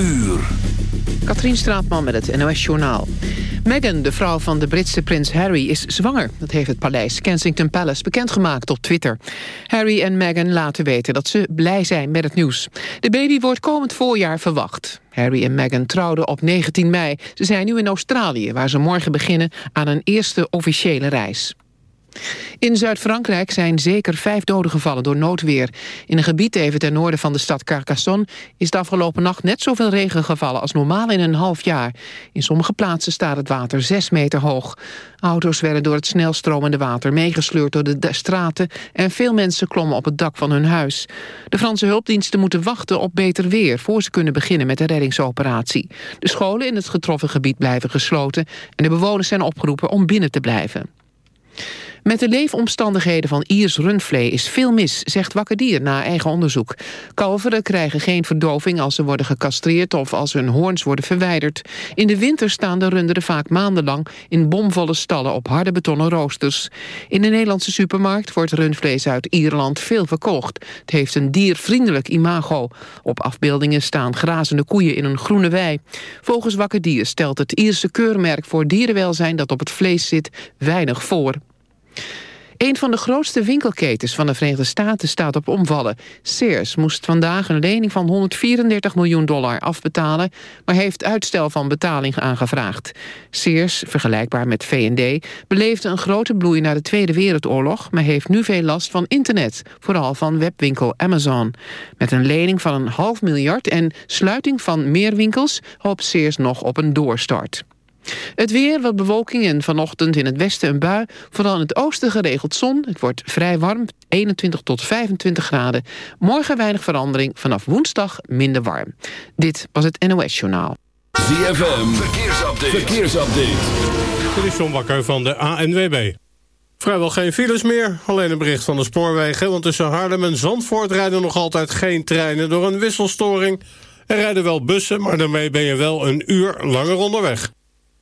uur. Katrien Straatman met het NOS Journaal. Meghan, de vrouw van de Britse prins Harry, is zwanger. Dat heeft het paleis Kensington Palace bekendgemaakt op Twitter. Harry en Meghan laten weten dat ze blij zijn met het nieuws. De baby wordt komend voorjaar verwacht. Harry en Meghan trouwden op 19 mei. Ze zijn nu in Australië, waar ze morgen beginnen aan een eerste officiële reis. In Zuid-Frankrijk zijn zeker vijf doden gevallen door noodweer. In een gebied even ten noorden van de stad Carcassonne... is de afgelopen nacht net zoveel regen gevallen als normaal in een half jaar. In sommige plaatsen staat het water zes meter hoog. Auto's werden door het snelstromende water meegesleurd door de straten... en veel mensen klommen op het dak van hun huis. De Franse hulpdiensten moeten wachten op beter weer... voor ze kunnen beginnen met de reddingsoperatie. De scholen in het getroffen gebied blijven gesloten... en de bewoners zijn opgeroepen om binnen te blijven. Met de leefomstandigheden van Iers rundvlee is veel mis, zegt Wakker Dier na eigen onderzoek. Kalveren krijgen geen verdoving als ze worden gecastreerd of als hun hoorns worden verwijderd. In de winter staan de runderen vaak maandenlang in bomvolle stallen op harde betonnen roosters. In de Nederlandse supermarkt wordt rundvlees uit Ierland veel verkocht. Het heeft een diervriendelijk imago. Op afbeeldingen staan grazende koeien in een groene wei. Volgens Wakker Dier stelt het Ierse keurmerk voor dierenwelzijn dat op het vlees zit weinig voor. Een van de grootste winkelketens van de Verenigde Staten staat op omvallen. Sears moest vandaag een lening van 134 miljoen dollar afbetalen... maar heeft uitstel van betaling aangevraagd. Sears, vergelijkbaar met V&D, beleefde een grote bloei na de Tweede Wereldoorlog... maar heeft nu veel last van internet, vooral van webwinkel Amazon. Met een lening van een half miljard en sluiting van meer winkels... hoopt Sears nog op een doorstart. Het weer, wat bewolking en vanochtend in het westen een bui. Vooral in het oosten geregeld zon. Het wordt vrij warm, 21 tot 25 graden. Morgen weinig verandering, vanaf woensdag minder warm. Dit was het NOS Journaal. ZFM, verkeersupdate. verkeersupdate. Dit is John Bakker van de ANWB. Vrijwel geen files meer, alleen een bericht van de spoorwegen... want tussen Haarlem en Zandvoort rijden nog altijd geen treinen... door een wisselstoring. Er rijden wel bussen, maar daarmee ben je wel een uur langer onderweg.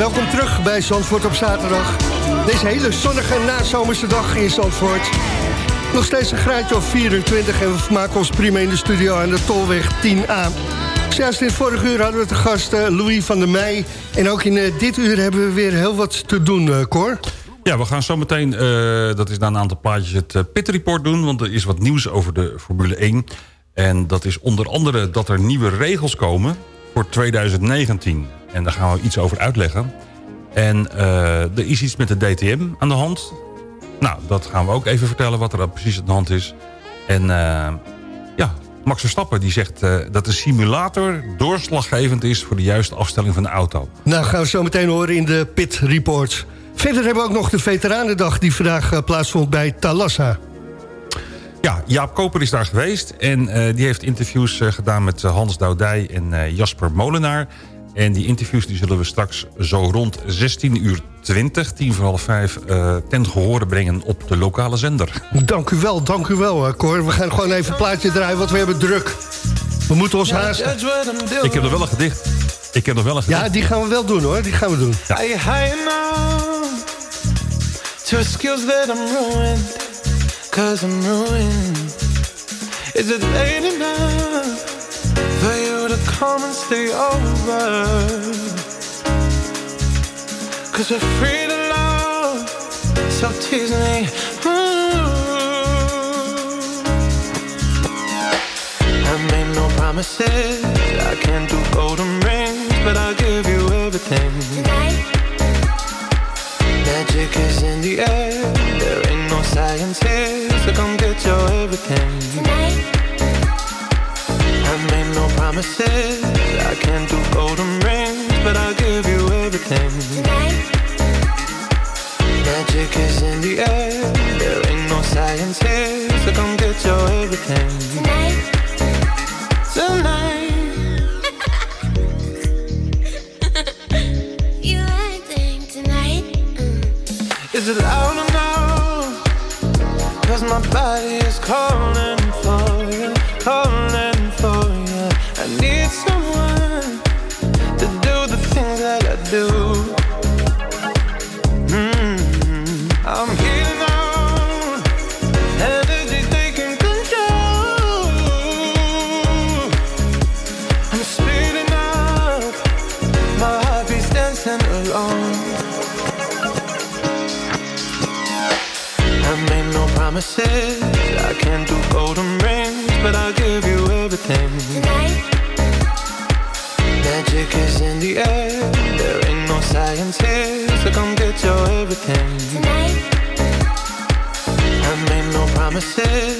Welkom terug bij Zandvoort op zaterdag. Deze hele zonnige nazomerse dag in Zandvoort. Nog steeds een graadje of 24 en we maken ons prima in de studio aan de Tolweg 10A. Zoals in vorige uur hadden we te gast eh, Louis van der Meij. En ook in eh, dit uur hebben we weer heel wat te doen, eh, Cor. Ja, we gaan zo meteen, dat is na een aantal plaatjes, het Pit Report doen. Want er is wat nieuws over de Formule 1. En dat is onder andere dat er nieuwe regels komen voor 2019. En daar gaan we iets over uitleggen. En eh, er is iets met de DTM aan de hand. Nou, dat gaan we ook even vertellen wat er precies aan de hand is. En eh, ja, Max Verstappen die zegt eh, dat de simulator doorslaggevend is... voor de juiste afstelling van de auto. Nou, gaan we zo meteen horen in de Pit Reports. Verder hebben we ook nog de Veteranendag die vandaag plaatsvond bij Talassa. Ja, Jaap Koper is daar geweest. En die heeft interviews gedaan met Hans Doudij en Jasper Molenaar. En die interviews die zullen we straks zo rond 16 uur 20, tien voor half vijf... eh, ten gehore brengen op de lokale zender. Dank u wel, dank u wel, eh, Cor. We gaan gewoon even een plaatje draaien, want we hebben druk. We moeten ons haasten. Ik heb nog wel een gedicht. Ik heb nog wel een gedicht. Ja, die gaan we wel doen, hoor. Die gaan we doen. To excuse that I'm ruined? Cause I'm ruined. Is it late enough come and stay over? Cause we're free to love, so tease me. Ooh. I made no promises, I can't do golden rings, but I'll give you everything. Magic is in the air. There ain't no science here, so come get your everything. I made no promises. I can't do golden rings, but I'll give you everything. Magic is in the air. There ain't no science here, so come get your everything. Tonight. Tonight. you acting tonight? Mm. Is it loud enough? Cause my body is calling ser.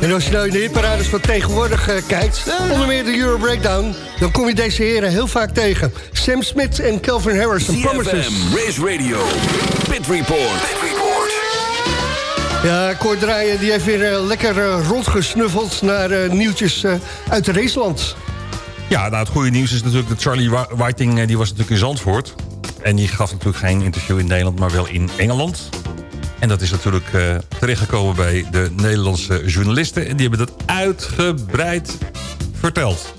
En als je nou in de hitparades van tegenwoordig eh, kijkt... onder meer de Euro Breakdown... dan kom je deze heren heel vaak tegen. Sam Smith en Calvin Harris en Promises. Race Radio, Pit Report. Pit Report. Ja, Kort Draaien die heeft weer eh, lekker eh, rondgesnuffeld... naar nieuwtjes uit Raceland. Ja, nou, het goede nieuws is natuurlijk dat Charlie Whiting... die was natuurlijk in Zandvoort. En die gaf natuurlijk geen interview in Nederland, maar wel in Engeland. En dat is natuurlijk eh, terechtgekomen bij de Nederlandse journalisten. En die hebben dat uitgebreid verteld.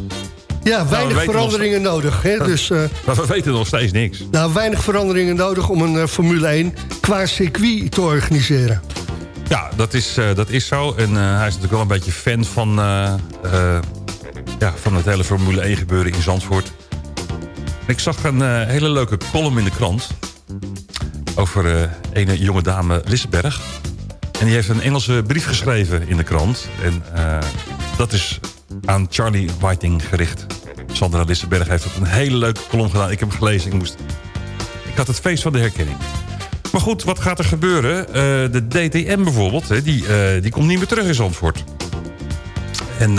Ja, we weinig veranderingen nodig. Hè? Dus, eh, Maar we weten nog steeds niks. nou, weinig veranderingen nodig om een eh, Formule 1 qua circuit te organiseren. Ja, dat is, dat is zo. En hij is natuurlijk wel een beetje fan van, ja, van het hele Formule 1 gebeuren in Zandvoort. Ik zag een eh, hele leuke column in de krant... over eh een jonge dame Lissenberg. En die heeft een Engelse brief geschreven in de krant. En eh, dat is aan Charlie Whiting gericht. Sandra Lissenberg heeft een hele leuke column gedaan. Ik heb hem gelezen. Ik, moest... ik had het feest van de herkenning. Maar goed, wat gaat er gebeuren? De DTM bijvoorbeeld, hè, die, die komt niet meer terug in Zandvoort. En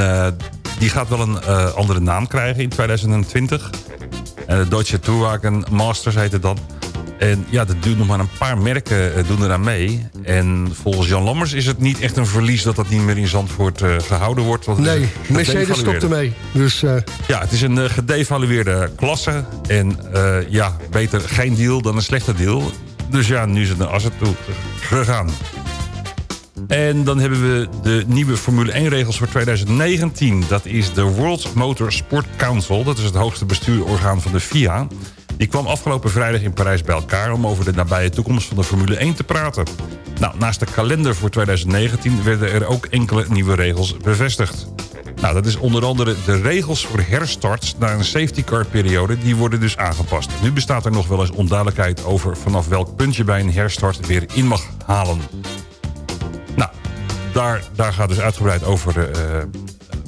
die gaat wel een andere naam krijgen in 2020. Eh de Deutsche Tourwagen Masters heet het dan. En ja, dat duurt nog maar een paar merken eh, doen eraan mee. En volgens Jan Lammers is het niet echt een verlies... dat dat niet meer in Zandvoort eh, gehouden wordt. want Nee, Mercedes stopt ermee. Dus eh, ja, het is een eh, gedevalueerde klasse. En eh, ja, beter geen deal dan een slechte deal. Dus ja, nu is het naar Assen toe gegaan. En dan hebben we de nieuwe Formule 1-regels voor 2019. Dat is de World Motor Sport Council. Dat is het hoogste bestuurorgaan van de FIA. Die kwam afgelopen vrijdag in Parijs bij elkaar... om over de nabije toekomst van de Formule 1 te praten. Nou, naast de kalender voor 2019 werden er ook enkele nieuwe regels bevestigd. Nou, dat is onder andere de regels voor herstarts na een safety car periode. Die worden dus aangepast. Nu bestaat er nog wel eens onduidelijkheid over vanaf welk punt je bij een herstart weer in mag halen. Daar, daar gaat dus uitgebreid over eh,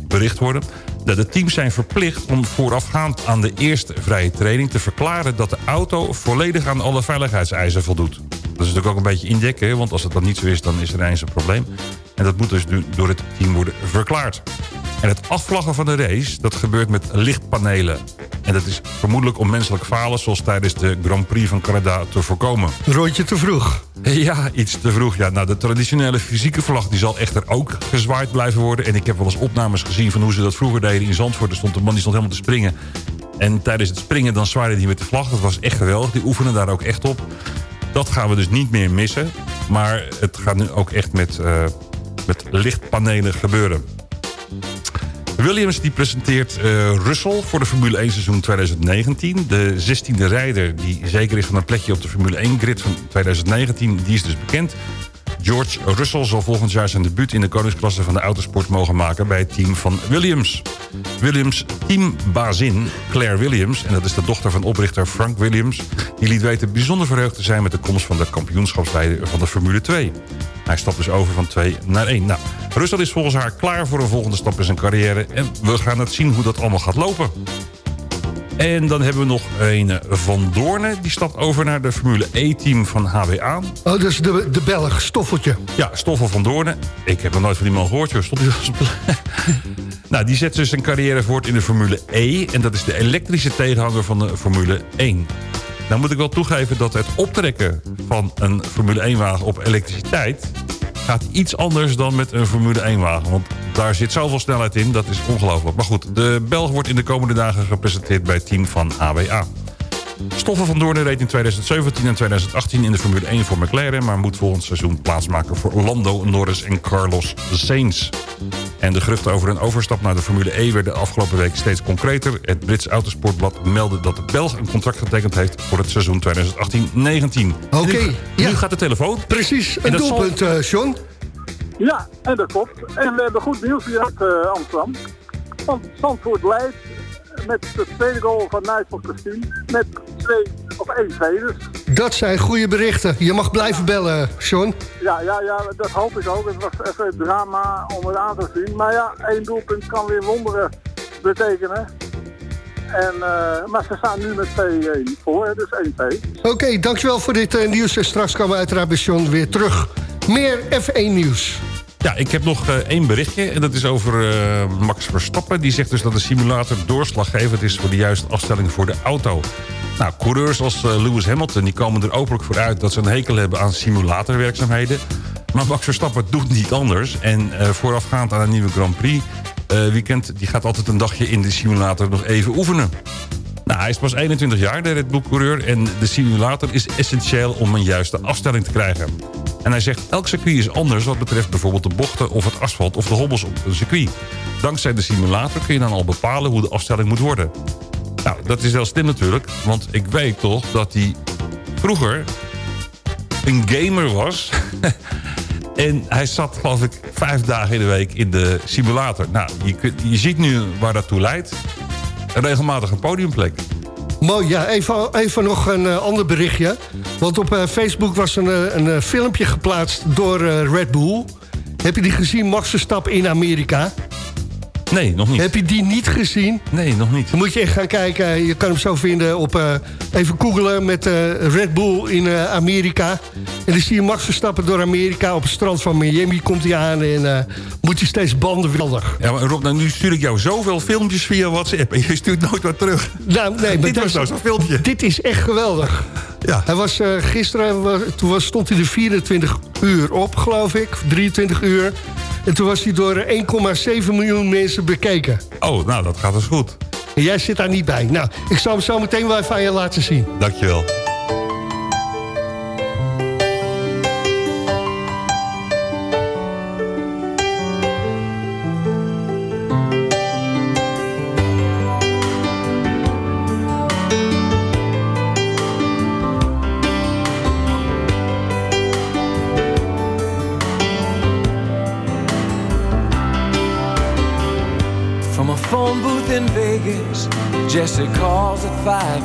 bericht worden. De, de teams zijn verplicht om voorafgaand aan de eerste vrije training... te verklaren dat de auto volledig aan alle veiligheidseisen voldoet. Dat is natuurlijk ook een beetje indekken, want als het dan niet zo is... dan is er eens een probleem. En dat moet dus nu door het team worden verklaard. En het afvlaggen van de race, dat gebeurt met lichtpanelen. En dat is vermoedelijk om menselijk falen... zoals tijdens de Grand Prix van Canada te voorkomen. een rondje te vroeg. Ja, iets te vroeg. Ja, nou, de traditionele fysieke vlag die zal echter ook gezwaaid blijven worden. En ik heb wel eens opnames gezien van hoe ze dat vroeger deden in Zandvoort. Er stond een man die stond helemaal te springen. En tijdens het springen dan zwaaide hij met de vlag. Dat was echt geweldig. Die oefenen daar ook echt op. Dat gaan we dus niet meer missen. Maar het gaat nu ook echt met, eh, met lichtpanelen gebeuren. Williams die presenteert eh, Russell voor de Formule 1 seizoen 2019. De 16e rijder die zeker is van een plekje op de Formule 1 grid van 2019, die is dus bekend. George Russell zal volgend jaar zijn debuut in de koningsklasse van de autosport mogen maken bij het team van Williams. Williams teambazin Claire Williams, en dat is de dochter van oprichter Frank Williams, die liet weten bijzonder verheugd te zijn met de komst van de kampioenschapsleider van de Formule 2. Hij stapt dus over van 2 naar 1. Nou, Russell is volgens haar klaar voor een volgende stap in zijn carrière en we gaan het zien hoe dat allemaal gaat lopen. En dan hebben we nog een eh, Van Doornen. Die stapt over naar de Formule E-team van HWA. Oh, dus de, de Belg, Stoffeltje. Ja, Stoffel van Doornen. Ik heb nog nooit van die man gehoord, joh. Stond hij nou, die zet dus zijn carrière voort in de Formule E. En dat is de elektrische tegenhanger van de Formule 1. Nou moet ik wel toegeven dat het optrekken van een Formule 1-wagen op elektriciteit... gaat iets anders dan met een Formule 1-wagen. Want daar zit zoveel snelheid in, dat is ongelooflijk. Maar goed, de Belg wordt in de komende dagen gepresenteerd bij het team van HWA. Stoffen van Doornen reed in 2017 en 2018 in de Formule 1 voor McLaren... maar moet volgend seizoen plaatsmaken voor Lando Norris en Carlos Sainz. En de geruchten over een overstap naar de Formule E werden de afgelopen week steeds concreter. Het Brits Autosportblad meldde dat de Belg een contract getekend heeft... voor het seizoen 2018-19. Oké, nu, ja. nu gaat de telefoon. Precies, En een dat zal- doelpunt, eh, John. Ja, en dat klopt. En we hebben goed nieuws hier uit eh, Amsterdam. Want Zandvoort leidt met de tweede goal van Nijssel Christine met 2 of 1 2 dus. Dat zijn goede berichten. Je mag blijven bellen, John. Ja, ja, ja, dat hoop ik ook. Het was even drama om het aan te zien. Maar ja, één doelpunt kan weer wonderen betekenen. En, eh, maar ze staan nu met 2-1 voor, dus 1-2. Oké, dankjewel voor dit eh, nieuws. En straks komen we uiteraard bij John weer terug. Meer F1 nieuws. Ja, ik heb nog eh, één berichtje. En dat is over eh, Max Verstappen. Die zegt dus dat de simulator doorslaggevend is... voor de juiste afstelling voor de auto. Nou, coureurs als eh, Lewis Hamilton... die komen er openlijk voor uit dat ze een hekel hebben aan simulatorwerkzaamheden. Maar Max Verstappen doet niet anders. En voorafgaand aan een nieuwe Grand Prix weekend... die gaat altijd een dagje in de simulator nog even oefenen. Nou, hij is pas 21 jaar, de Red Bull-coureur... en de simulator is essentieel om een juiste afstelling te krijgen. En hij zegt, elk circuit is anders... wat betreft bijvoorbeeld de bochten of het asfalt of de hobbels op een circuit. Dankzij de simulator kun je dan al bepalen hoe de afstelling moet worden. Nou, dat is wel slim natuurlijk, want ik weet toch dat hij vroeger een gamer was... En hij zat, geloof ik, vijf dagen in de week in de simulator. Nou, je, kunt- je ziet nu waar dat toe leidt. Een regelmatige podiumplek. Mooi, ja, even, even nog een eh, ander berichtje. Want op eh, Facebook was een, eh, een filmpje geplaatst door Red Bull. Heb je die gezien, Max Verstappen in Amerika? Nee, nog niet. Heb je die niet gezien? Nee, nog niet. Dan moet je echt gaan kijken. Je kan hem zo vinden op... eh, even googlen met eh, Red Bull in eh, Amerika. En dan zie je Max Verstappen door Amerika. Op het strand van Miami komt hij aan. En moet hij steeds banden wilder. Ja, maar Rob, nou, nu stuur ik jou zoveel filmpjes via WhatsApp... en je stuurt nooit wat terug. Nou, nee, maar Dit was nou zo'n filmpje. Dit is echt geweldig. Ja. Hij was gisteren, toen was, stond hij er 24 uur op, geloof ik. 23 uur. En toen was hij door eh, 1,7 miljoen mensen bekeken. Oh, nou, dat gaat dus goed. En jij zit daar niet bij. Nou, ik zal hem zo meteen wel even aan je laten zien. Dankjewel.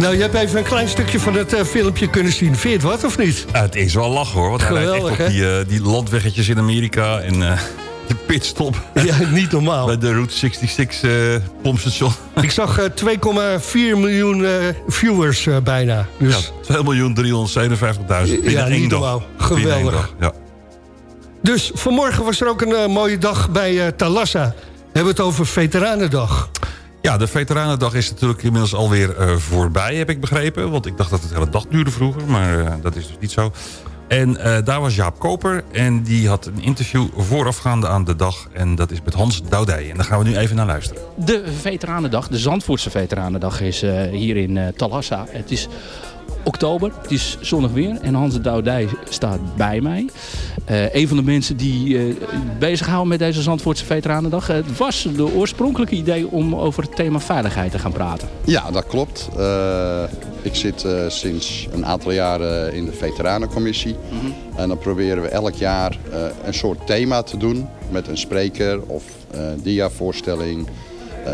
Nou, je hebt even een klein stukje van het eh, filmpje kunnen zien. Vind je het wat of niet? Ja, het is wel lachen hoor. Want hij rijdt Geweldig, echt op die, eh, die landweggetjes in Amerika. En eh, de pitstop. Ja, niet normaal. Bij de Route 66 eh pompstation. Ik zag eh, 2,4 miljoen viewers bijna. Ja, Dus, 2 miljoen 357.000 binnen Ja, één niet dag. Geweldig. dag, Ja. dus vanmorgen was er ook een mooie dag bij Talassa. We hebben het over Veteranendag. Ja, de Veteranendag is natuurlijk inmiddels alweer eh voorbij, heb ik begrepen. Want ik dacht dat het hele dag duurde vroeger, maar eh, dat is dus niet zo. En eh, daar was Jaap Koper en die had een interview voorafgaande aan de dag. En dat is met Hans Doudij. En daar gaan we nu even naar luisteren. De Veteranendag, de Zandvoortse Veteranendag is hier in Talassa. Het is oktober, het is zonnig weer en Hans de Doudij staat bij mij. Eh, een van de mensen die eh bezighouden met deze Zandvoortse Veteranendag. Het was de oorspronkelijke idee om over het thema veiligheid te gaan praten. Ja, dat klopt. Eh, ik zit sinds een aantal jaren in de veteranencommissie. En dan proberen we elk jaar een soort thema te doen met een spreker of diavoorstelling. Eh,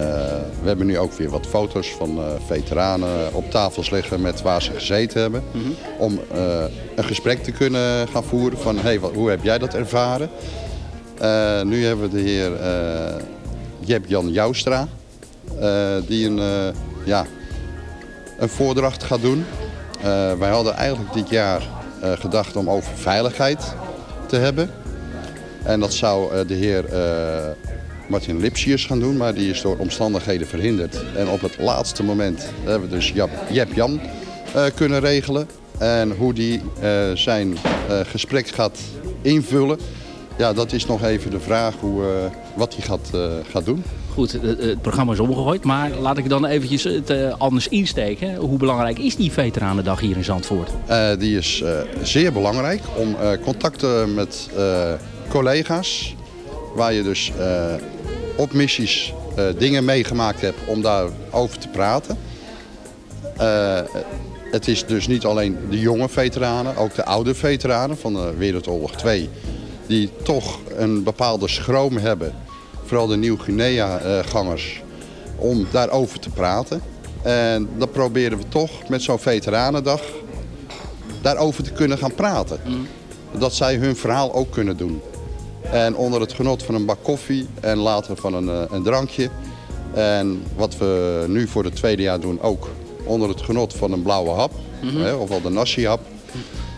we hebben nu ook weer wat foto's van eh, veteranen op tafels liggen met waar ze gezeten hebben. Om eh, een gesprek te kunnen gaan voeren van hey, wat, hoe heb jij dat ervaren? Nu hebben we de heer eh Jeb-Jan Joustra. die een, ja, een voordracht gaat doen. Wij hadden eigenlijk dit jaar gedacht om over veiligheid te hebben. En dat zou de heer Martin Lipsius gaan doen, maar die is door omstandigheden verhinderd. En op het laatste moment hebben we dus Jap- Jep Jan eh, kunnen regelen. En hoe die eh, zijn eh, gesprek gaat invullen, ja, dat is nog even de vraag hoe, wat hij gaat, gaat doen. Goed, het, programma is omgegooid, maar laat ik dan eventjes het anders insteken. Hoe belangrijk is die Veteranendag hier in Zandvoort? Die is zeer belangrijk om contacten met collega's, waar je dus op missies eh, dingen meegemaakt hebt om daarover te praten. Eh, het is dus niet alleen de jonge veteranen, ook de oude veteranen van de Wereldoorlog 2, die toch een bepaalde schroom hebben, vooral de Nieuw-Guinea-gangers, om daarover te praten. En dan proberen we toch met zo'n veteranendag daarover te kunnen gaan praten. Dat zij hun verhaal ook kunnen doen. En onder het genot van een bak koffie en later van een, eh, een drankje. En wat we nu voor het tweede jaar doen ook onder het genot van een blauwe hap. Hè, ofwel de nasi-hap.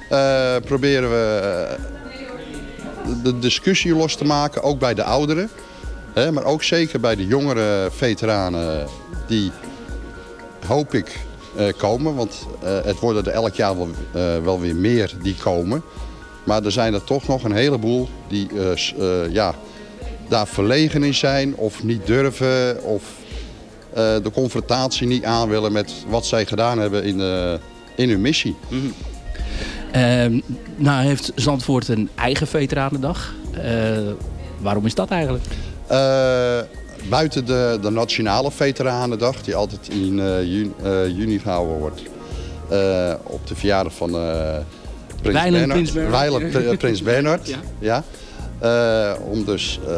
eh, proberen we eh, de discussie los te maken, ook bij de ouderen. Hè, maar ook zeker bij de jongere veteranen die hoop ik komen. Want het worden er elk jaar wel, wel weer meer die komen. Maar er zijn er toch nog een heleboel die eh, eh, ja, daar verlegen in zijn of niet durven. Of eh, de confrontatie niet aan willen met wat zij gedaan hebben in, in hun missie. Ehm, nou heeft Zandvoort een eigen Veteranendag. Waarom is dat eigenlijk? Buiten de, de Nationale Veteranendag, die altijd in juni, juni gehouden wordt. op de verjaardag van Prins Bernhard. Prins Bernhard. Prins Bernhard, Ja. ja. Eh, om dus eh,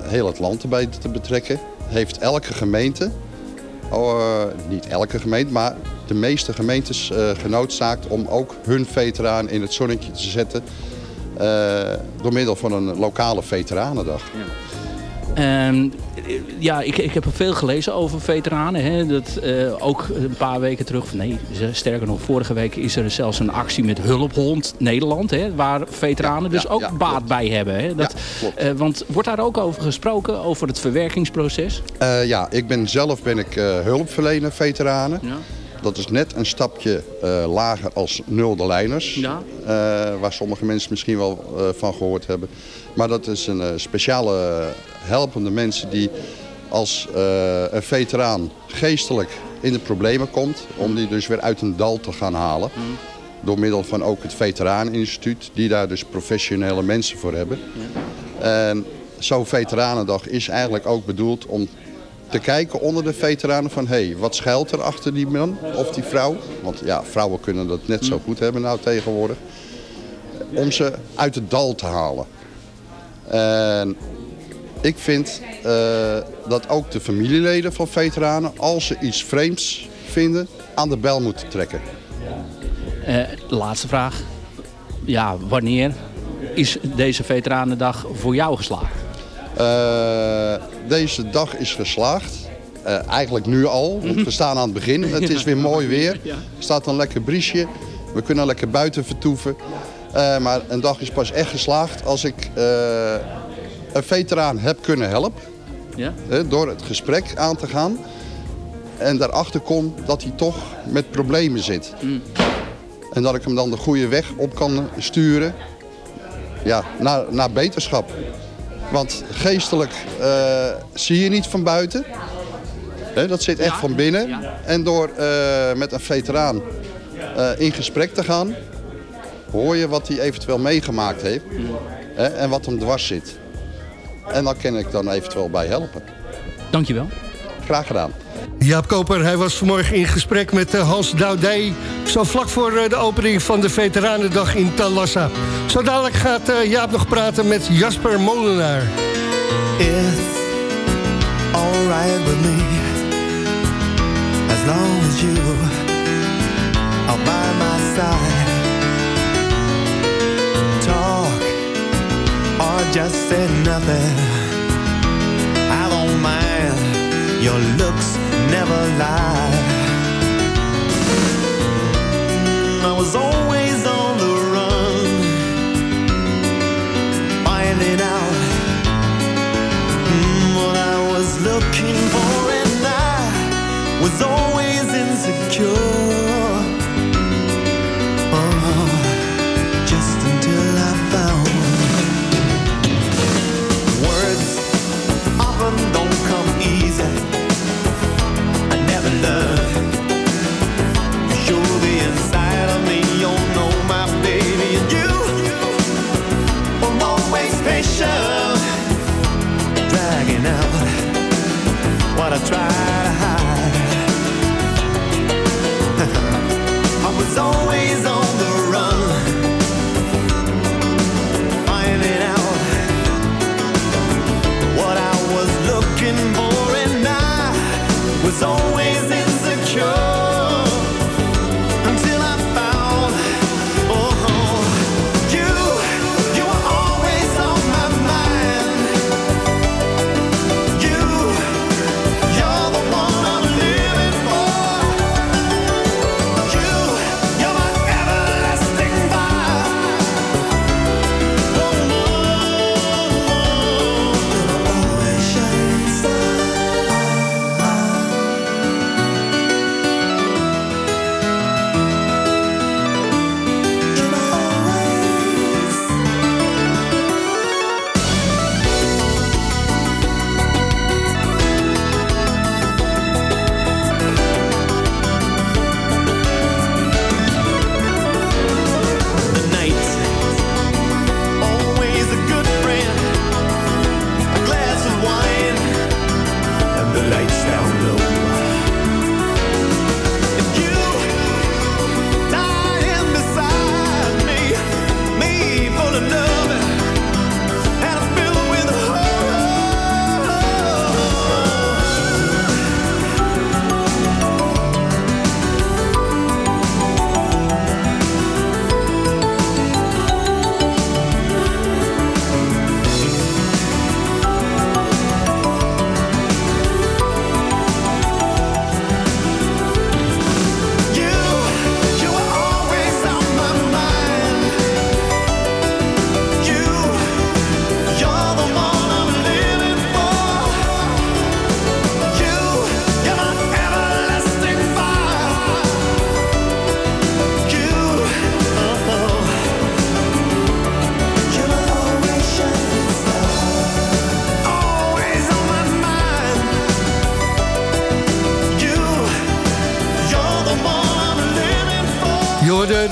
heel het land erbij te betrekken. Heeft elke gemeente, oh, eh, niet elke gemeente, maar de meeste gemeentes eh, genoodzaakt om ook hun veteraan in het zonnetje te zetten. eh, door middel van een lokale veteranendag. Ehm, ja, ik, ik heb veel gelezen over veteranen. Hè. Dat, eh, ook een paar weken terug, nee, sterker nog, vorige week is er zelfs een actie met Hulphond Nederland. Hè, waar veteranen dus ja, ook ja, baat klopt. bij hebben. Hè. Dat, eh, want wordt daar ook over gesproken, over het verwerkingsproces? Eh, ja, ik ben zelf ben ik eh, hulpverlener veteranen. Ja. Dat is net een stapje eh, lager als nulde lijners. Ja. Eh, waar sommige mensen misschien wel eh, van gehoord hebben. Maar dat is een speciale helpende mensen die als een veteraan geestelijk in de problemen komt. Om die dus weer uit een dal te gaan halen. Door middel van ook het Veteraaninstituut. Die daar dus professionele mensen voor hebben. En zo'n veteranendag is eigenlijk ook bedoeld om te kijken onder de veteranen van... hey, wat schuilt er achter die man of die vrouw? Want ja, vrouwen kunnen dat net zo goed hebben nou tegenwoordig. Om ze uit het dal te halen. En ik vind eh, dat ook de familieleden van veteranen... als ze iets vreemds vinden, aan de bel moeten trekken. Eh, laatste vraag. Ja, wanneer is deze Veteranendag voor jou geslaagd? Eh, deze dag is geslaagd. Eh, eigenlijk nu al, want we staan aan het begin. Het is weer mooi weer. Er staat een lekker briesje. We kunnen lekker buiten vertoeven. Eh, maar een dag is pas echt geslaagd als ik een veteraan heb kunnen helpen. Ja? door het gesprek aan te gaan. En daarachter kom dat hij toch met problemen zit. En dat ik hem dan de goede weg op kan sturen ja, naar, naar beterschap. Want geestelijk eh, zie je niet van buiten. Hè, dat zit echt van binnen. En door eh, met een veteraan eh, in gesprek te gaan... hoor je wat hij eventueel meegemaakt heeft. Hè, en wat hem dwars zit. En dan kan ik dan eventueel bij helpen. Dankjewel. Graag gedaan. Jaap Koper, hij was vanmorgen in gesprek met eh, Hans Doudij. Zo vlak voor eh, de opening van de Veteranendag in Talassa. Zo dadelijk gaat eh, Jaap nog praten met Jasper Molenaar. It's alright with me as long as you are by my side. Talk or just say nothing. I don't mind. Your looks never lie. I was always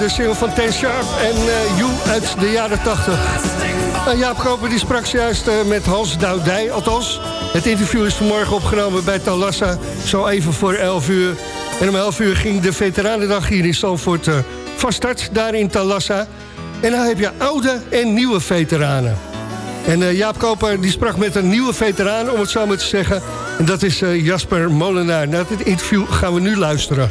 de single van Ten Sharp en eh, You uit de jaren 80. Uh, Jaap Koper die sprak juist eh, met Hans Doudij, althans. Het interview is vanmorgen opgenomen bij Talassa, zo even voor 11 uur. En om 11 uur ging de Veteranendag hier in Zandvoort eh, van start, daar in Talassa. En dan heb je oude en nieuwe veteranen. En Jaap Koper die sprak met een nieuwe veteraan, om het zo maar te zeggen. En dat is Jasper Molenaar. Naar dit interview gaan we nu luisteren.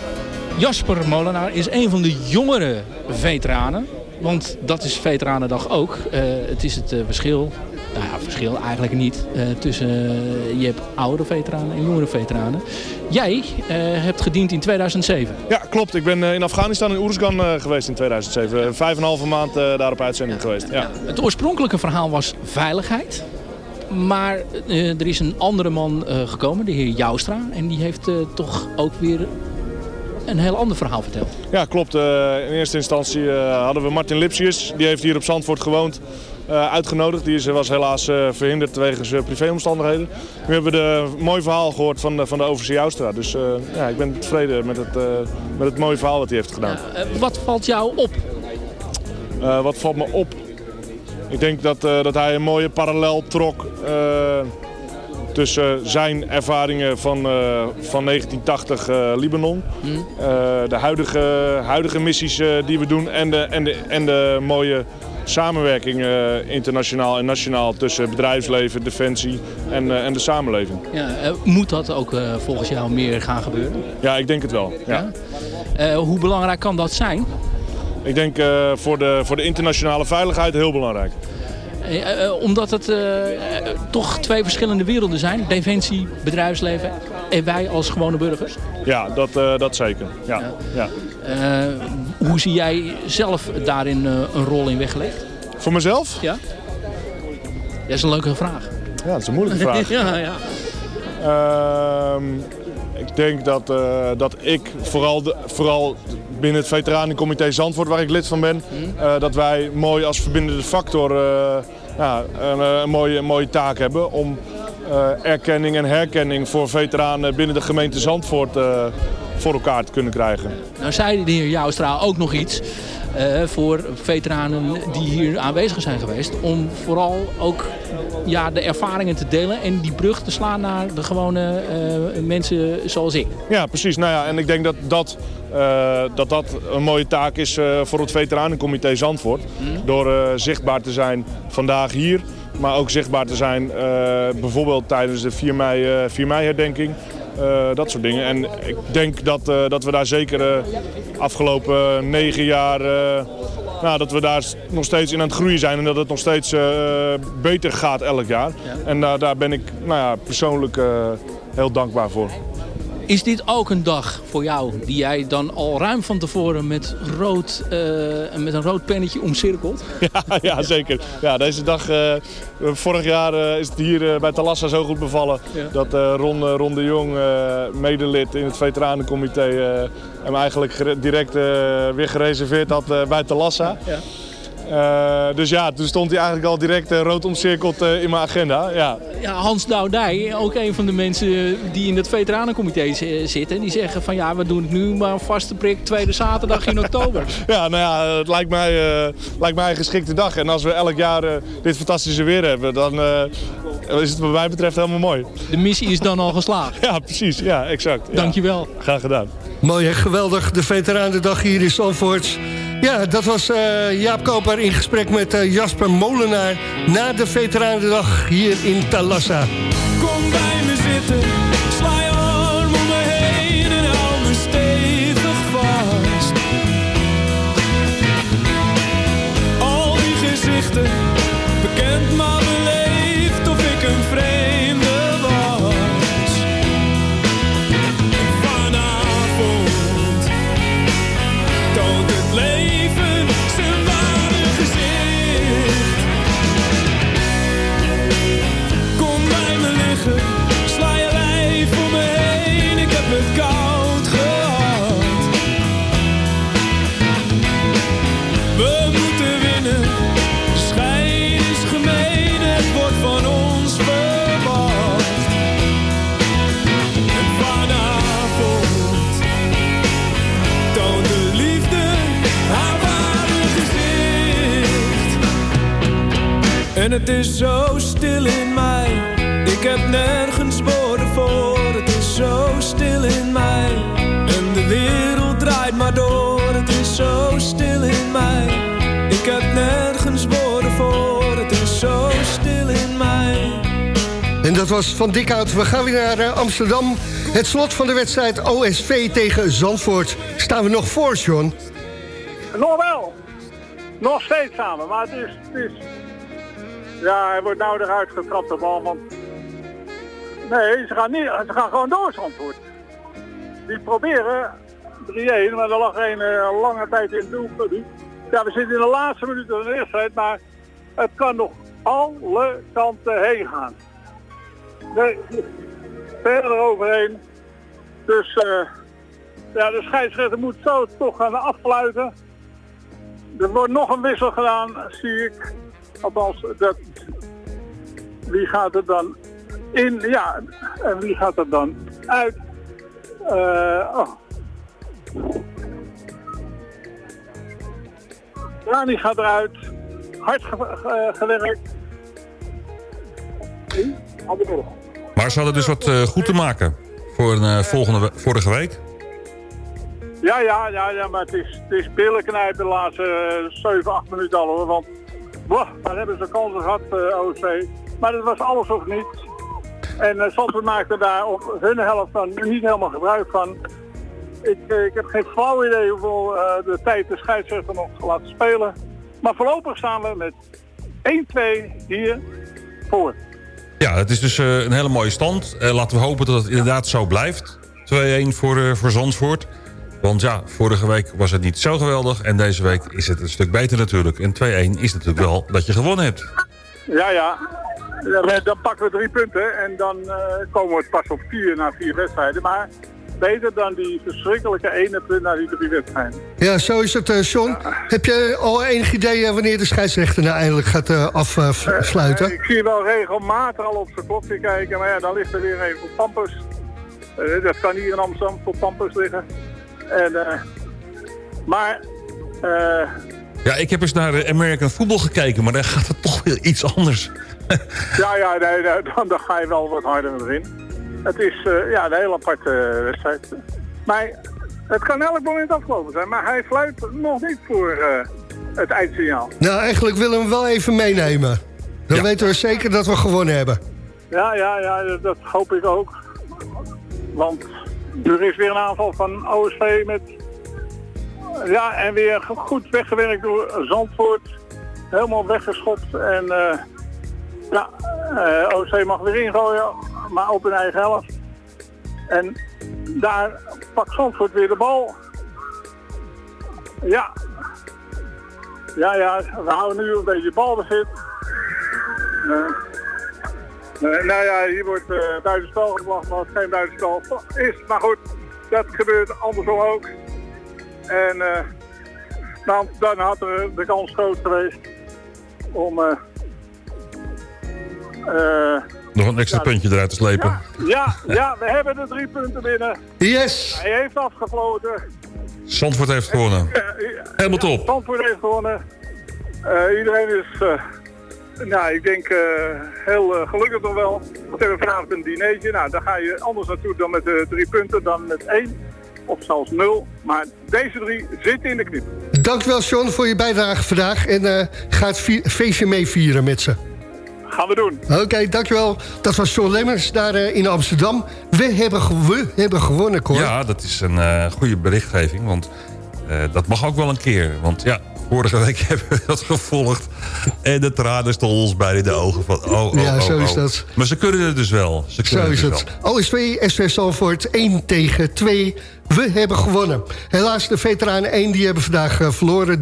Jasper Molenaar is een van de jongere veteranen. Want dat is Veteranendag ook. Eh, het is het eh, verschil, nou ja, verschil eigenlijk niet, eh, tussen je hebt oudere veteranen en jongere veteranen. Jij hebt gediend in 2007. Ja, klopt. Ik ben in Afghanistan in Oeruzgan geweest in 2007. Eh, Vijf en een halve maand daar op uitzending geweest. Ja. Het oorspronkelijke verhaal was veiligheid. Maar er is een andere man gekomen, de heer Joustra. En die heeft toch ook weer een heel ander verhaal verteld. Ja, klopt. Eh, in eerste instantie eh, hadden we Martin Lipsius. Die heeft hier op Zandvoort gewoond. eh, uitgenodigd. Die is, was helaas verhinderd wegens eh, privéomstandigheden. Nu hebben we de mooi verhaal gehoord van, de- van de overzee Joustra. Dus ja, ik ben tevreden met het, met het mooie verhaal wat hij heeft gedaan. Wat valt jou op? Wat valt me op? Ik denk dat, dat hij een mooie parallel trok tussen zijn ervaringen van, eh, van 1980 eh, Libanon. Eh, de huidige, huidige missies die we doen en de, en de, en de mooie samenwerking internationaal en nationaal tussen bedrijfsleven, defensie en, en de samenleving. Ja, moet dat ook volgens jou meer gaan gebeuren? Ja, ik denk het wel. Ja. Hoe belangrijk kan dat zijn? Ik denk voor, de, voor de internationale veiligheid heel belangrijk. Eh, eh, omdat het eh, eh, toch twee verschillende werelden zijn. Defensie, bedrijfsleven en wij als gewone burgers. Ja, dat, eh, dat zeker. Ja. Ja. Eh, hoe zie jij zelf daarin eh, een rol in weggelegd? Voor mezelf? Ja. Dat is een leuke vraag. Ja, dat is een moeilijke vraag. ja, ja. Ehm, ik denk dat, eh, dat ik vooral, de, vooral binnen het veteranencomité Zandvoort, waar ik lid van ben, eh, dat wij mooi als verbindende factor eh, ja, een, eh, een mooie, een mooie taak hebben om erkenning en herkenning voor veteranen binnen de gemeente Zandvoort voor elkaar te kunnen krijgen. Nou zei de heer Joustra ook nog iets voor veteranen die hier aanwezig zijn geweest. Om vooral ook ja, de ervaringen te delen en die brug te slaan naar de gewone eh, mensen zoals ik. Ja, precies. Nou ja, en ik denk dat dat, eh, dat, dat een mooie taak is eh, voor het veteranencomité Zandvoort. Door eh, zichtbaar te zijn vandaag hier, maar ook zichtbaar te zijn eh, bijvoorbeeld tijdens de 4 mei, eh 4 mei herdenking. Eh, dat soort dingen. En ik denk dat, eh, dat we daar zeker uh, afgelopen negen jaar... eh, nou, dat we daar nog steeds in aan het groeien zijn en dat het nog steeds eh, beter gaat elk jaar. En daar daar ben ik nou ja, persoonlijk eh, heel dankbaar voor. Is dit ook een dag voor jou die jij dan al ruim van tevoren met, rood, eh, met een rood pennetje omcirkelt? Ja, ja zeker. Ja, deze dag, eh, vorig jaar eh, is het hier bij Talassa zo goed bevallen dat Ron, Ron de Jong, medelid in het veteranencomité, hem eigenlijk direct weer gereserveerd had bij Talassa. Eh, dus ja, toen stond hij eigenlijk al direct eh, rood omcirkeld eh, in mijn agenda. Ja. Ja, Hans Doudij, ook een van de mensen die in het veteranencomité zitten. Die zeggen van ja, we doen het nu maar een vaste prik tweede zaterdag in oktober. Ja, nou ja, het lijkt mij, eh, lijkt mij een geschikte dag. En als we elk jaar dit fantastische weer hebben, dan eh, is het wat mij betreft helemaal mooi. De missie is dan al geslaagd. Ja, precies. Ja, exact. Ja. Dankjewel. Graag gedaan. Mooi en geweldig, de Veteranendag hier in Zandvoort. Ja, dat was eh, Jaap Koper in gesprek met eh, Jasper Molenaar... na de Veteranendag hier in Talassa. Kom bij En het is zo stil in mij. Ik heb nergens woorden voor. Het is zo stil in mij. En de wereld draait maar door. Het is zo stil in mij. Ik heb nergens woorden voor. Het is zo stil in mij. En dat was van Dikhout. We gaan weer naar eh, Amsterdam. Het slot van de wedstrijd OSV tegen Zandvoort. Staan we nog voor, John? Nog wel. Nog steeds samen, maar het is... Het is... Ja, hij wordt nou eruit getrapt, de bal, want... Nee, ze gaan, niet, ze gaan gewoon door, Zandvoort. Die proberen 3-1, maar er lag een eh, lange tijd in het. Ja, we zitten in de laatste minuten van de wedstrijd, maar het kan nog alle kanten heen gaan. Nee, verder overheen. Dus eh, ja, de scheidsrechter moet zo toch gaan afsluiten. Er wordt nog een wissel gedaan, zie ik. Althans, dat, wie gaat er dan in? Ja, en wie gaat er dan uit? Eh, oh. Rani gaat eruit. Hard ge- ge- gewerkt. Maar ze hadden dus wat eh, goed te maken voor een eh, volgende vorige week. Ja, ja, ja, ja, maar het is, het is de laatste eh, 7, 8 minuten al hoor. Want boah, waar hebben ze kansen gehad, eh OC. Maar dat was alles of niets. En uh, Zandvoort maakte daar op hun helft van niet helemaal gebruik van. Ik, eh, ik heb geen flauw idee hoeveel eh, de tijd de scheidsrechter nog laat spelen. Maar voorlopig staan we met 1-2 hier voor. Ja, het is dus eh, een hele mooie stand. Eh, laten we hopen dat het inderdaad zo blijft. 2-1 voor, eh, voor Zandvoort. Want ja, vorige week was het niet zo geweldig. En deze week is het een stuk beter natuurlijk. En 2-1 is natuurlijk wel dat je gewonnen hebt. Ja, ja. Maar Dan pakken we drie punten en dan eh, komen we pas op vier na vier wedstrijden. Maar beter dan die verschrikkelijke ene punt na die drie wedstrijden. Ja, zo is het, eh John. Heb je al enig idee eh, wanneer de scheidsrechter nou eindelijk gaat eh, afsluiten? Eh, ik zie wel regelmatig al op zijn klokje kijken, maar ja, dan ligt er weer een voor Pampus. Eh, dat kan hier in Amsterdam voor Pampus liggen. En, eh, maar, eh, Ja, ik heb eens naar eh, American Football gekeken, maar daar gaat het toch weer iets anders. ja, ja, nee, nee, dan, dan ga je wel wat harder erin. Het is eh, ja, een heel aparte eh, wedstrijd. Maar het kan elk moment afgelopen zijn, maar hij fluit nog niet voor eh, het eindsignaal. Nou, eigenlijk willen we hem wel even meenemen. Dan weten we zeker dat we gewonnen hebben. Ja, ja, ja, dat- hoop ik ook. Want er is weer een aanval van OSV met... Ja, en weer goed weggewerkt door Zandvoort. Helemaal weggeschopt. En ja, eh, OSV mag weer ingooien, maar op hun eigen helft. En daar pakt Zandvoort weer de bal. Ja. Ja, ja, we houden nu een beetje balbezit. Eh, Nee, nou ja, hier wordt uh, buitenspel gebracht, maar het geen buitenspel is. Maar goed, dat gebeurt andersom ook. En eh, dan, dan had er de kans groot geweest om... eh, eh, Nog een extra Ja, puntje eruit te slepen. ja, ja, we hebben de drie punten binnen. Yes! Hij heeft afgefloten. Zandvoort heeft gewonnen. Helemaal top. Zandvoort heeft gewonnen. Eh, iedereen is, eh, nou, ik denk eh, heel eh, gelukkig toch wel. We hebben vanavond een dinertje. Nou, daar ga je anders naartoe dan met de drie punten, dan met één. Of zelfs nul. Maar deze drie zitten in de knip. Dankjewel, John, voor je bijdrage vandaag. En eh, ga het feestje meevieren met ze. Gaan we doen. Oké, dankjewel. Dat was John Lemmers daar eh, in Amsterdam. We hebben, we hebben gewonnen, Cor. Ja, dat is een eh, goede berichtgeving. Want eh, dat mag ook wel een keer. Want ja, vorige week hebben we dat gevolgd. En de tranen stonden ons in de ogen. Van, oh, oh, Ja, oh, zo is oh. dat. Maar ze kunnen het dus wel. Ze kunnen Zo is dus het. OSV, SV Salvoort 1 tegen 2. We hebben gewonnen. Helaas, de veteranen 1 die hebben vandaag verloren.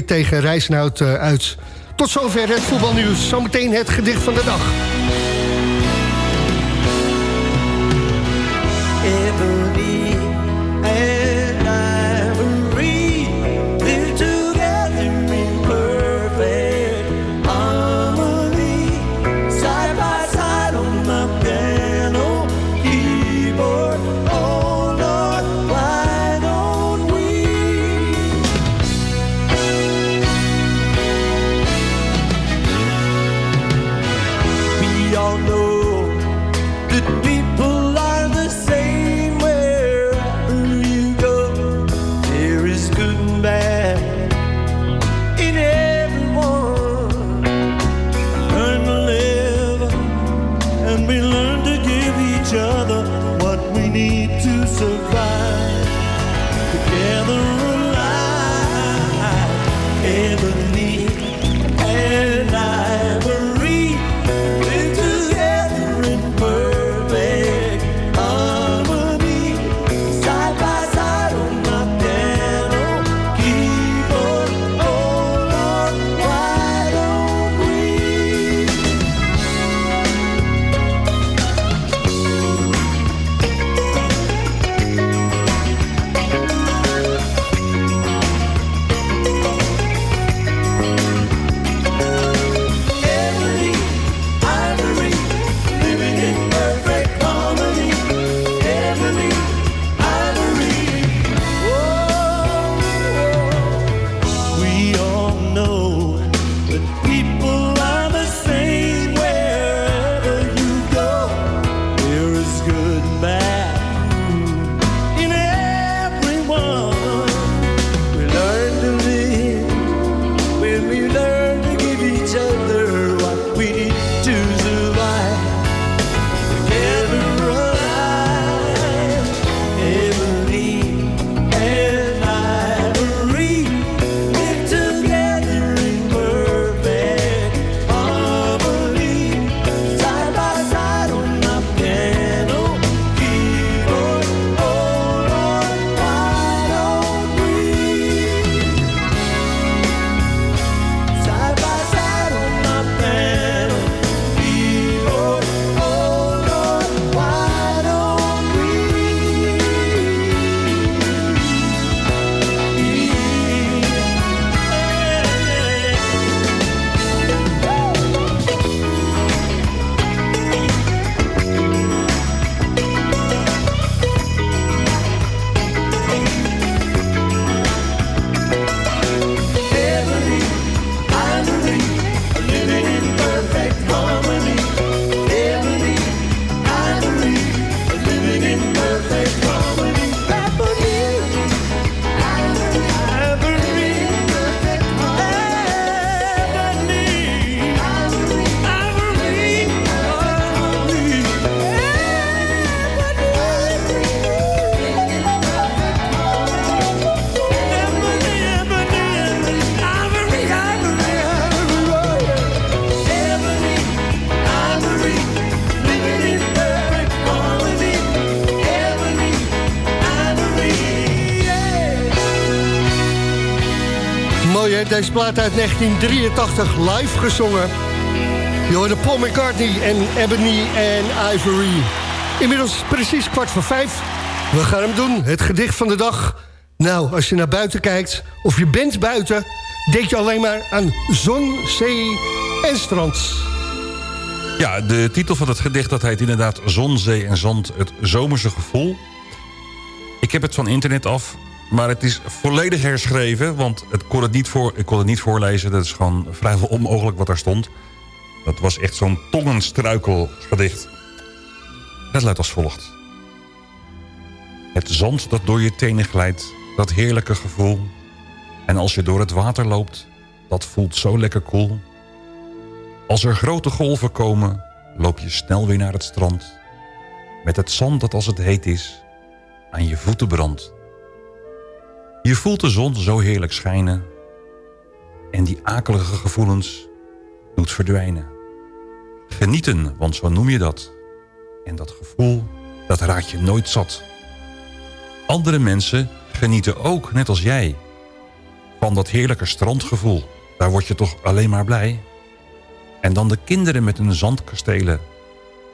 3-2 tegen Rijssenhout eh, uit. Tot zover het voetbalnieuws. Zometeen het gedicht van de dag. Deze plaat uit 1983 live gezongen. Je hoorde Paul McCartney en Ebony en Ivory. Inmiddels precies kwart voor vijf. We gaan hem doen, het gedicht van de dag. Nou, als je naar buiten kijkt, of je bent buiten... denk je alleen maar aan zon, zee en strand. Ja, de titel van het gedicht dat heet inderdaad Zon, Zee en Zand, het zomerse gevoel. Ik heb het van internet af, maar het is volledig herschreven... want het kon niet voor, ik kon het niet voorlezen, dat is gewoon vrijwel onmogelijk wat daar stond. Dat was echt zo'n tongenstruikelgedicht. Het luidt als volgt. Het zand dat door je tenen glijdt, dat heerlijke gevoel. En als je door het water loopt, dat voelt zo lekker koel. Als er grote golven komen, loop je snel weer naar het strand. Met het zand dat als het heet is, aan je voeten brandt. Je voelt de zon zo heerlijk schijnen. En die akelige gevoelens doet verdwijnen. Genieten, want zo noem je dat. En dat gevoel, dat raakt je nooit zat. Andere mensen genieten ook, net als jij. Van dat heerlijke strandgevoel. Daar word je toch alleen maar blij. En dan de kinderen met hun zandkastelen.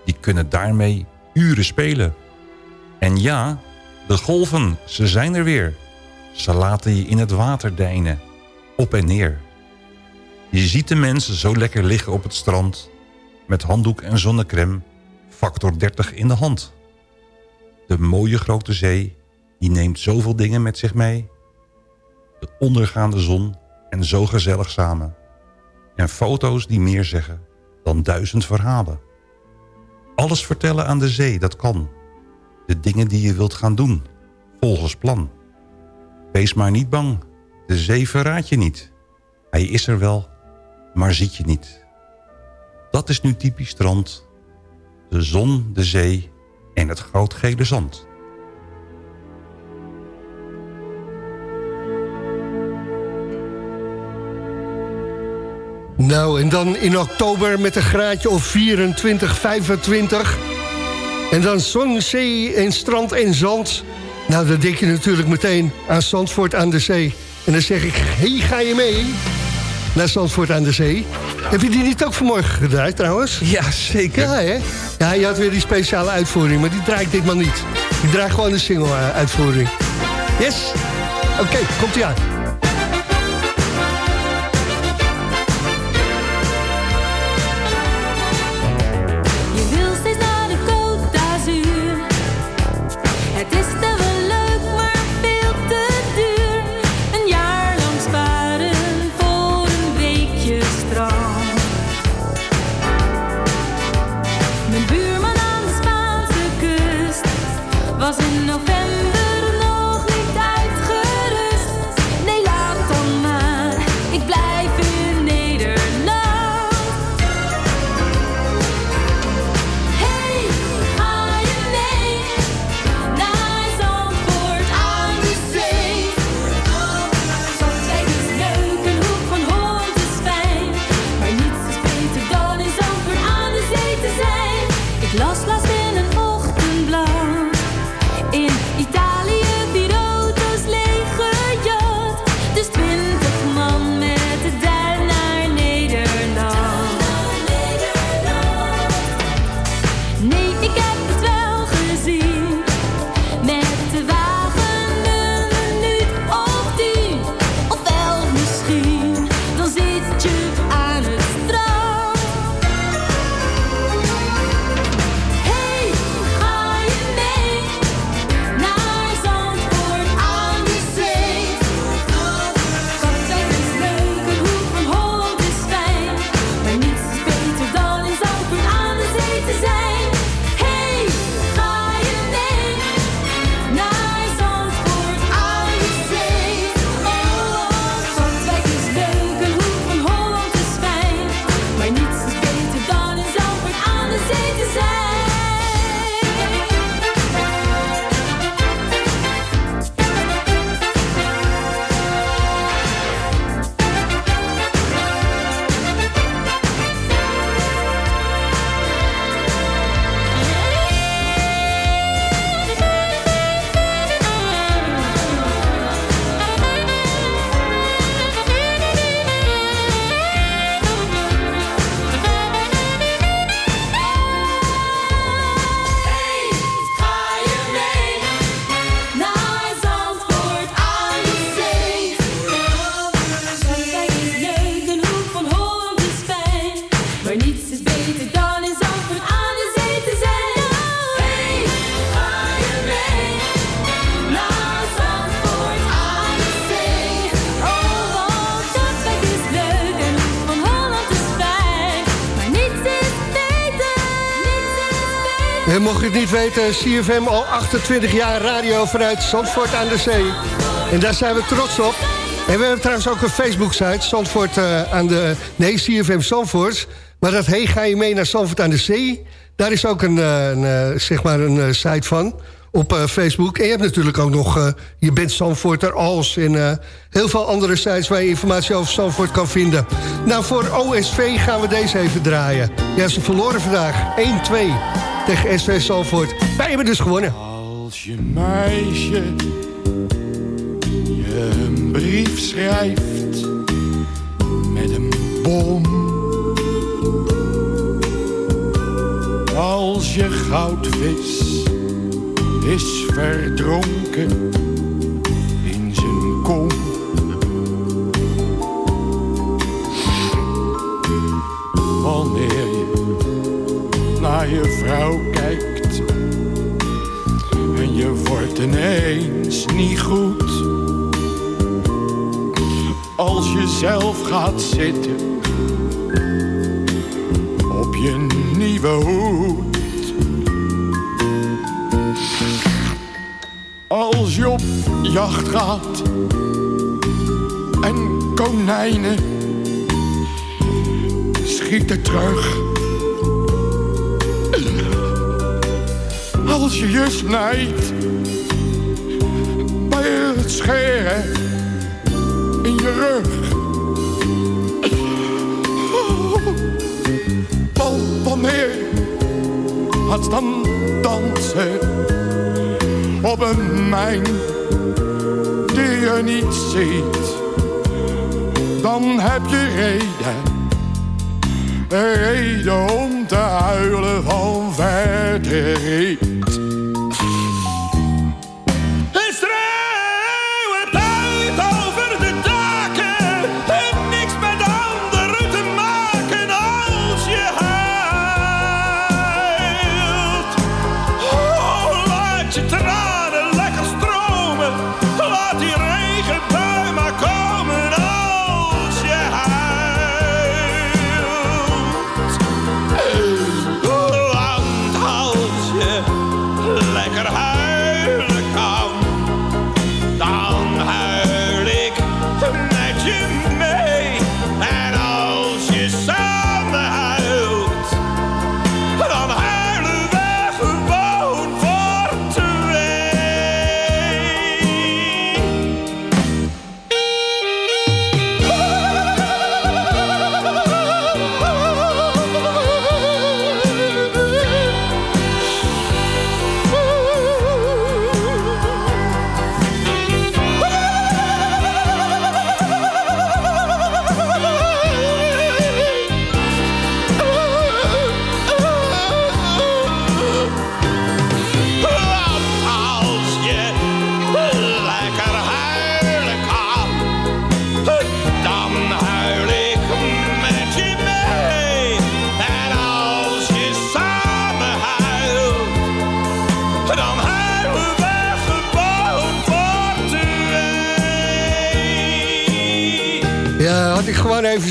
Die kunnen daarmee uren spelen. En ja, de golven, ze zijn er weer. Ze laten je in het water deinen. Op en neer. Je ziet de mensen zo lekker liggen op het strand. Met handdoek en zonnecrème. Factor 30 in de hand. De mooie grote zee, die neemt zoveel dingen met zich mee. De ondergaande zon en zo gezellig samen. En foto's die meer zeggen dan duizend verhalen. Alles vertellen aan de zee, dat kan. De dingen die je wilt gaan doen, volgens plan. Wees maar niet bang, de zee verraadt je niet. Hij is er wel, maar ziet je niet. Dat is nu typisch strand. De zon, de zee en het goudgele zand. Nou, en dan in oktober met een graadje of 24, 25. En dan zon, zee en strand en zand. Nou, dan denk je natuurlijk meteen aan Zandvoort aan de zee. En dan zeg ik, hey, ga je mee naar Zandvoort aan de zee? Heb je die niet ook vanmorgen gedraaid trouwens? Ja, zeker. Ja, hè? Ja, je had weer die speciale uitvoering, maar die draai ik ditmaal niet. Die draai gewoon de single-uitvoering. Yes? Oké, komt-ie aan. Niet weten, CFM al 28 jaar radio vanuit Zandvoort aan de Zee. En daar zijn we trots op. En we hebben trouwens ook een Facebook-site, Zandvoort eh, aan de... Nee, CFM Zandvoort. Maar dat hey, ga je mee naar Zandvoort aan de Zee? Daar is ook een, eh, een, eh, zeg maar een eh, site van op eh, Facebook. En je hebt natuurlijk ook nog eh, Je bent Zandvoorter als... en eh, heel veel andere sites waar je informatie over Zandvoort kan vinden. Nou, voor OSV gaan we deze even draaien. Ja, ze verloren vandaag 1-2 tegen SV Zandvoort. Wij hebben dus gewonnen. Als je meisje je een brief schrijft met een bom. Als je goudvis is verdronken in zijn kom. Naar je vrouw kijkt en je wordt ineens niet goed. Als je zelf gaat zitten op je nieuwe hoed. Als je op jacht gaat en konijnen schieten terug. Als je je snijdt bij het scheren in je rug. Wa- Wanneer gaat dan dansen op een mijn die je niet ziet, dan heb je reden, reden om te huilen van verdriet.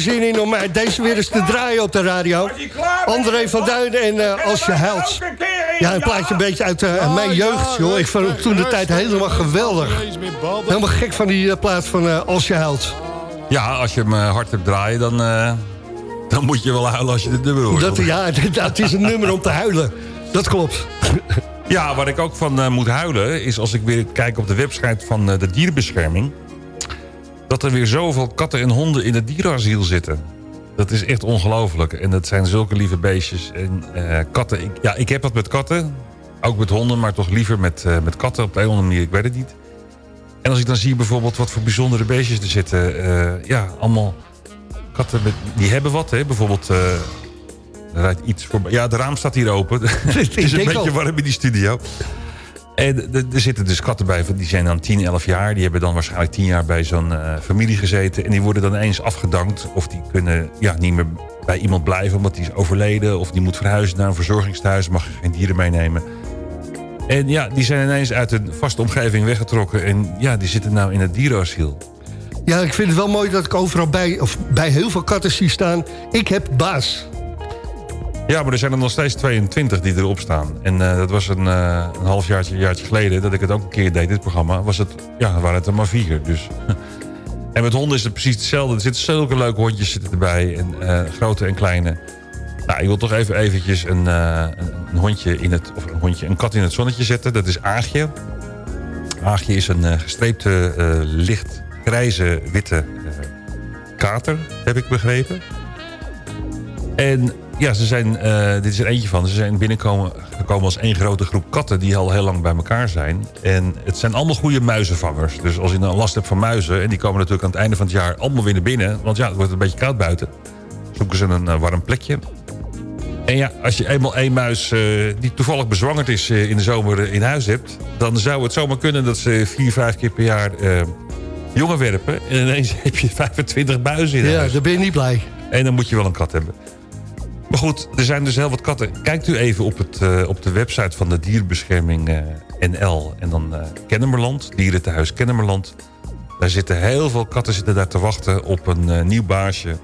Zin in om eh, deze weer eens te draaien op de radio. André van Duinen en eh, Als je huilt. Ja, een plaatje een beetje uit eh, mijn jeugd, joh. Ik vond het toen de tijd helemaal geweldig. Helemaal gek van die plaat van eh, Als je huilt. Ja, als je hem hard hebt draaien, dan, eh, dan moet je wel huilen als je dit nummer hoort. Dat, ja, dat is een nummer om te huilen. Dat klopt. Ja, waar ik ook van moet huilen... is als ik weer kijk op de website van eh, de dierenbescherming... dat er weer zoveel katten en honden in het dierenasiel zitten. Dat is echt ongelooflijk. En dat zijn zulke lieve beestjes. En eh, katten... Ik, ja, ik heb wat met katten. Ook met honden, maar toch liever met, eh, met katten op de een of andere manier. Ik weet het niet. En als ik dan zie bijvoorbeeld wat voor bijzondere beestjes er zitten... eh, ja, allemaal katten met, die hebben wat, hè. Bijvoorbeeld... er rijdt iets voor. Ja, het raam staat hier open. het is een beetje warm in die studio. D- er zitten dus katten bij, die zijn dan 10, 11 jaar. Die hebben dan waarschijnlijk 10 jaar bij zo'n eh, familie gezeten. En die worden dan eens afgedankt. Of die kunnen ja, niet meer bij iemand blijven omdat die is overleden. Of die moet verhuizen naar een verzorgingstehuis. Mag je geen dieren meenemen. En ja, die zijn ineens uit een vaste omgeving weggetrokken. En ja, die zitten nou in het dierenasiel. Ja, ik vind het wel mooi dat ik overal bij, of bij heel veel katten zie staan... ik heb baas. Ja, maar er zijn er nog steeds 22 die erop staan. En eh, dat was een, eh, een halfjaartje, jaartje geleden dat ik het ook een keer deed, dit programma. Was het, ja, waren het er maar vier. Dus. en met honden is het precies hetzelfde. Er zitten zulke leuke hondjes zitten erbij. En, eh, grote en kleine. Nou, ik wil toch even eventjes een, een, hondje in het, of een hondje, een kat in het zonnetje zetten. Dat is Aagje. Aagje is een gestreepte, licht grijze, witte kater, heb ik begrepen. En ja, ze zijn, eh, dit is er eentje van. Ze zijn binnengekomen gekomen als één grote groep katten die al heel lang bij elkaar zijn. En het zijn allemaal goede muizenvangers. Dus als je nou last hebt van muizen, en die komen natuurlijk aan het einde van het jaar allemaal weer naar binnen. Want ja, het wordt een beetje koud buiten. Zoeken ze een eh, warm plekje. En ja, als je eenmaal één muis eh, die toevallig bezwangerd is in de zomer in huis hebt... dan zou het zomaar kunnen dat ze vier, vijf keer per jaar jongen werpen. En ineens heb je 25 muizen in Ja, huis. dan ben je niet blij. En dan moet je wel een kat hebben. Maar goed, er zijn dus heel wat katten. Kijkt u even op, het, eh, op de website van de dierenbescherming eh, NL. En dan eh Kennemerland, Dierentehuis Kennemerland. Daar zitten heel veel katten zitten daar te wachten op een nieuw baasje.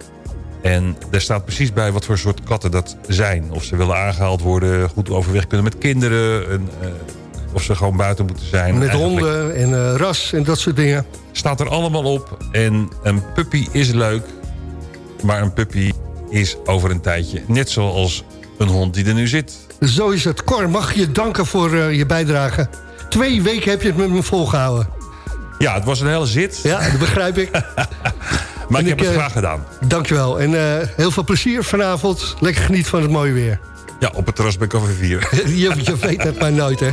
En daar staat precies bij wat voor soort katten dat zijn. Of ze willen aangehaald worden, goed overweg kunnen met kinderen. En, of ze gewoon buiten moeten zijn. Met Eigenlijk honden en ras en dat soort dingen. Staat er allemaal op. En een puppy is leuk. Maar een puppy is over een tijdje net zoals een hond die er nu zit. Zo is het. Cor, mag je danken voor eh, je bijdrage. Twee weken heb je het met me volgehouden. Ja, het was een hele zit. Ja, dat begrijp ik. Maar En ik heb ik, het eh, graag gedaan. Dankjewel. En eh, heel veel plezier vanavond. Lekker geniet van het mooie weer. Ja, op het terras bij Café 4. je, je weet het maar nooit, hè.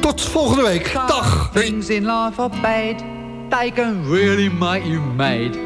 Tot volgende week. Dag. Things in life are bad. They can really make you mad.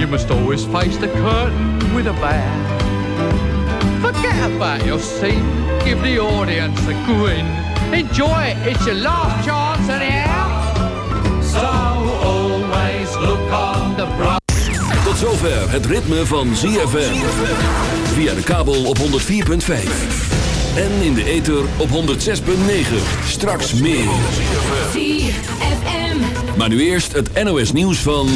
You must always face the curtain with a bow. Forget about your scene, give the audience a grin. Enjoy it, it's your last chance anyhow. So always look on the bright Tot zover het ritme van ZFM. Via de kabel op 104.5. En in de ether op 106.9. Straks meer. Maar nu eerst het NOS nieuws van...